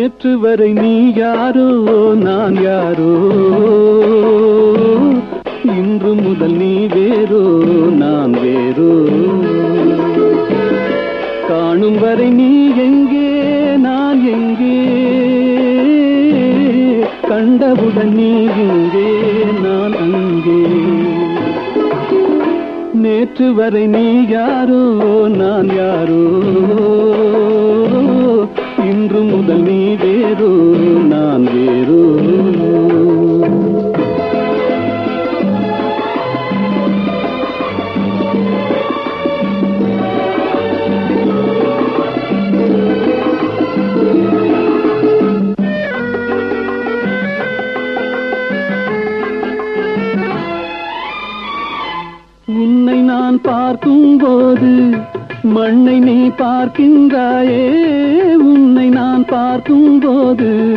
நேற்று வரை நீ யாரோ நான் யாரோ? இன்று முதல் நீ வேறோ நான் வேறோ? காணும் வரை நீ எங்கே நான் எங்கே? கண்டவுடன் நீ இங்கே நான் அங்கே. நேற்று வரை நீ யாரோ நான் யாரோ? உன்னை நான் பார்க்கும் போது மண்ணை நீ பார்க்கின்றாயே. உன்னை நான் பார்க்கும் போது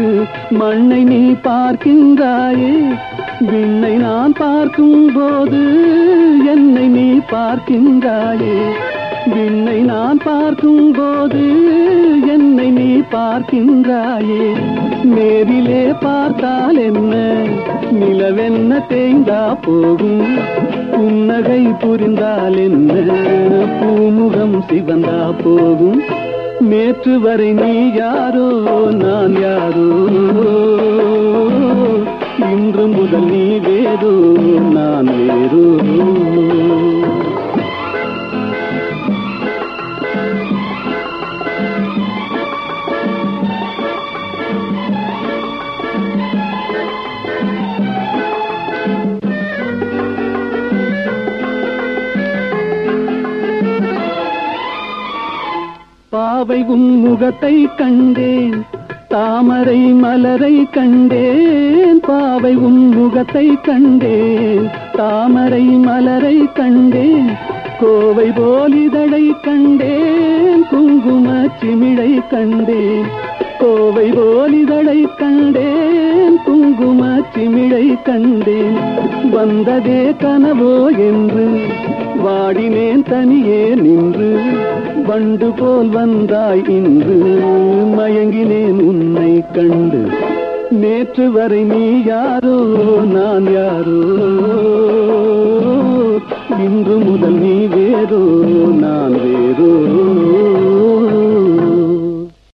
மண்ணை நீ பார்க்கின்றாயே. விண்ணை நான் பார்க்கும் போது என்னை நீ பார்க்கின்றாயே. விண்ணை நான் பார்க்கும் போது என்னை நீ பார்க்கின்றாயே. நேரிலே பார்த்தால் என்ன? நிலவென்ன தேங்கா போகும்? புன்னகை புரிந்தால் என்ன? பூமுகம் சிவந்தா போகும். நேற்று வரை நீ யாரோ? நான் யாரோ? பாவை உன் முகத்தை கண்டேன். தாமரை மலரை கண்டேன். பாவை உன் முகத்தை கண்டேன். தாமரை மலரை கண்டேன். கோவை போலிதழை கண்டேன். குங்கும சிமிழை கண்டேன். கோவை போலிதழை கண்டேன். குங்கும சிமிழை கண்டேன். வந்ததே கனவோ என்று வாடினேன் தனியே நின்று வண்டு போல் வந்தாய் இன்று. மயங்கினேன் உன்னை கண்டு. நேற்று வரை நீ யாரோ நான் யாரோ. இன்று முதல் நீ வேறோ நான் வேறோ.